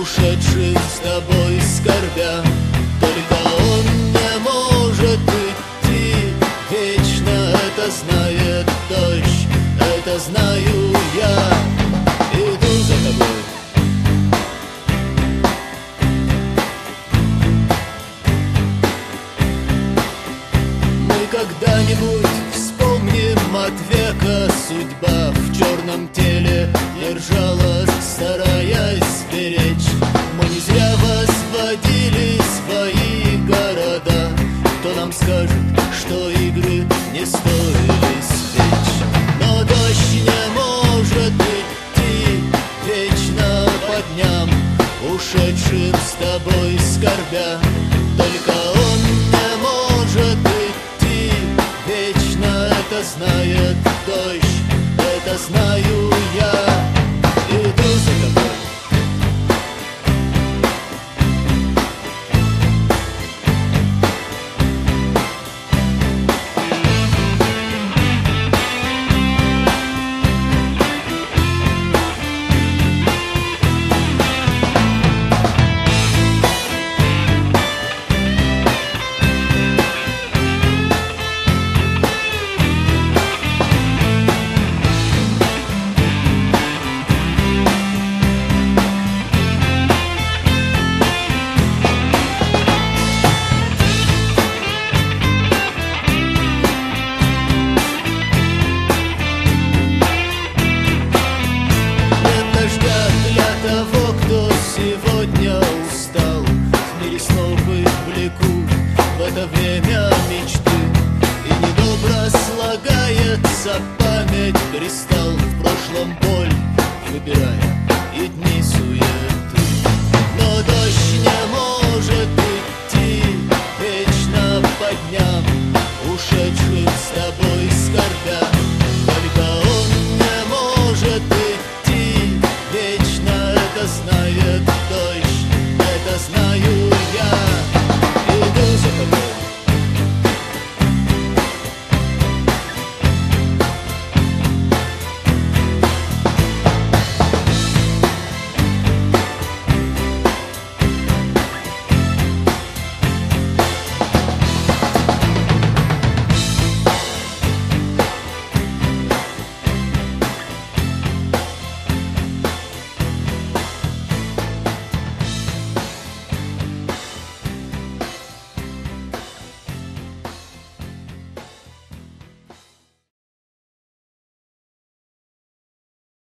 ушедший с тобой скорбя. Только он не может идти, вечно это знает дождь, это знаю я. Иду за тобой. Мы когда-нибудь вспомним от века судьба нам скажет, что игры не стоили свеч. Но дождь не может идти вечно по дням, ушедшим с тобой скорбя. Только он не может идти вечно, это знает дождь, это знаю я. Иду за тобой. Это время мечты. И недобро слагается память кристалл В прошлом боль выбирая и дни суеты. Но дождь не